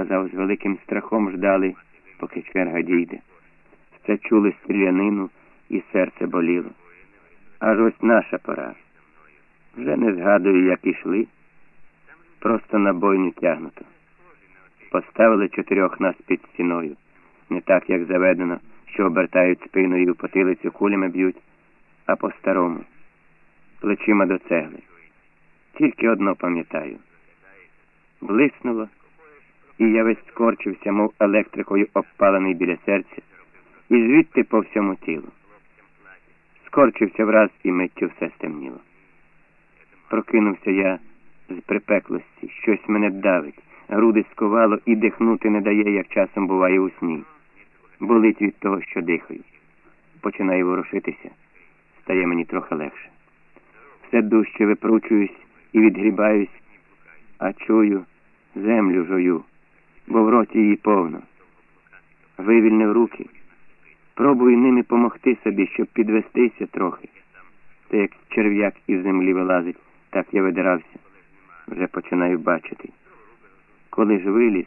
казав, з великим страхом ждали, поки черга дійде. Все чули стрілянину і серце боліло. Аж ось наша пора. Вже не згадую, як ішли, просто на бойню тягнуто. Поставили чотирьох нас під стіною, не так, як заведено, що обертають спиною потилицю кулями б'ють, а по-старому, плечима до цегли. Тільки одно пам'ятаю. Блиснуло, і я весь скорчився, мов електрикою обпалений біля серця, і звідти по всьому тілу. Скорчився враз і миттю все стемніло. Прокинувся я з припеклості, щось мене давить, груди сковало і дихнути не дає, як часом буває у сні. Болить від того, що дихаю. Починаю ворушитися, стає мені трохи легше. Все дужче випручуюсь і відгрібаюсь, а чую, землю жую, бо в роті її повно. Вивільнив руки, пробую ними помогти собі, щоб підвестися трохи. Та як черв'як із землі вилазить, так я видирався, вже починаю бачити. Коли ж виліз,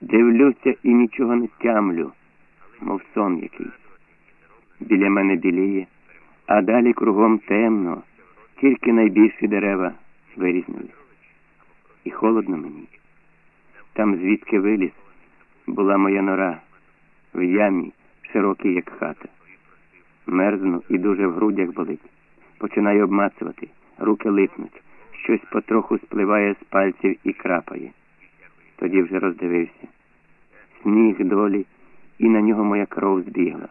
дивлюся і нічого не тямлю, мов сон якийсь. Біля мене біліє, а далі кругом темно, тільки найбільші дерева вирізнились. І холодно мені. Там, звідки виліз, була моя нора в ямі, широкій, як хата. Мерзну і дуже в грудях болить. Починаю обмацувати, руки липнуть, щось потроху спливає з пальців і крапає. Тоді вже роздивився. Сніг долі, і на нього моя кров збігла.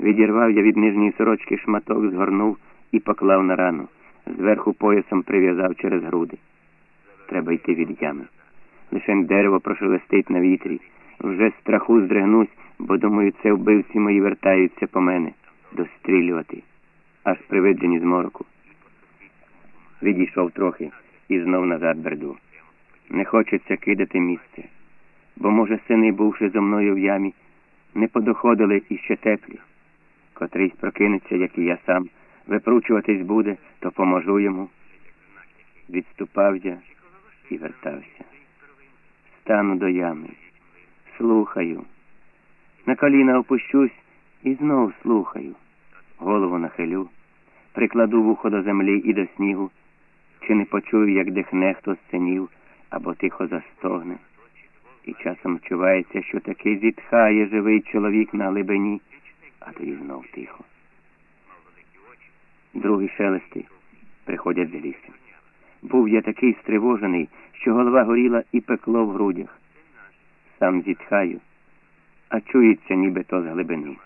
Відірвав я від нижньої сорочки шматок, згорнув і поклав на рану. Зверху поясом прив'язав через груди. Треба йти від ями. Лишень дерево прошелестить на вітрі. Вже страху здригнусь, бо думаю, це вбивці мої вертаються по мене дострілювати, аж при видженні змороку. Відійшов трохи і знов назад берду. Не хочеться кидати місце, бо, може, сини, бувши зо мною в ямі, не подоходили іще теплі. Котрийсь прокинеться, як і я сам, випручуватись буде, то поможу йому. Відступав я і вертався. Стану до ями, слухаю. На коліна опущусь і знов слухаю. Голову нахилю, прикладу вухо до землі і до снігу, чи не почую, як дихне хто з синів, або тихо застогне. І часом вчувається, що таки зітхає живий чоловік на глибині, а тоді знов тихо. Другі шелести приходять з лісу. Був я такий стривожений, що голова горіла і пекло в грудях. Сам зітхаю, а чується, ніби то з глибини.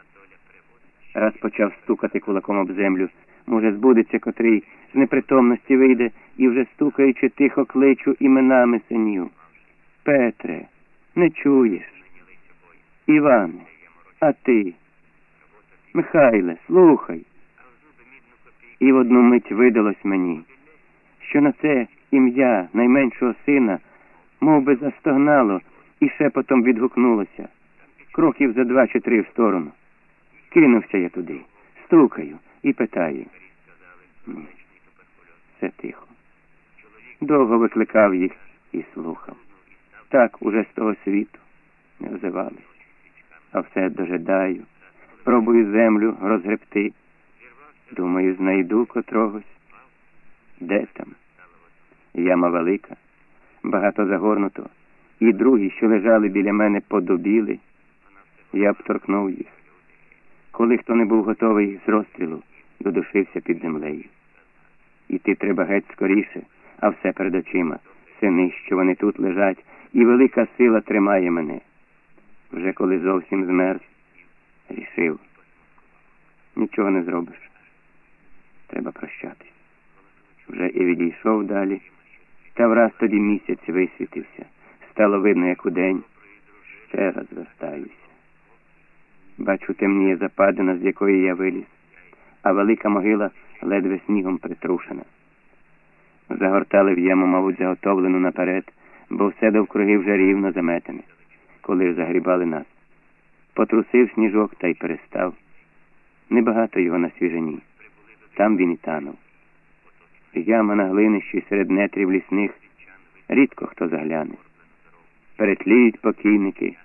Раз почав стукати кулаком об землю, може, збудеться котрий з непритомності вийде і вже стукаючи, тихо кличу іменами синів. Петре, не чуєш? Іване, а ти? Михайле, слухай. І в одну мить видалось мені, що на це ім'я найменшого сина мов би, застогнало і шепотом відгукнулося. Кроків за два чи три в сторону. Кинувся я туди, стукаю і питаю. Ні, все тихо. Довго викликав їх і слухав. Так уже з того світу не озивались. А все дожидаю, пробую землю розгребти. Думаю, знайду котрогось. Де там? Яма велика, багато загорнуто, і другі, що лежали біля мене, подобіли. Я б торкнув їх. Коли хто не був готовий з розстрілу, додушився під землею. Іти треба геть скоріше, а все перед очима. Сини, що вони тут лежать, і велика сила тримає мене. Вже коли зовсім змерз, рішив. Нічого не зробиш. Треба прощатись. Вже і відійшов далі, та враз тоді місяць висвітився. Стало видно, як удень. Ще раз вертаюся. Бачу, темніє западина, з якої я виліз, а велика могила ледве снігом притрушена. Загортали в яму, мабуть, заготовлену наперед, бо все довкруги вже рівно заметене, коли загрібали нас. Потрусив сніжок та й перестав. Небагато його на свіжині. Там він і танув. Яма на глинищі серед нетрів лісних рідко хто загляне. перетліють покійники.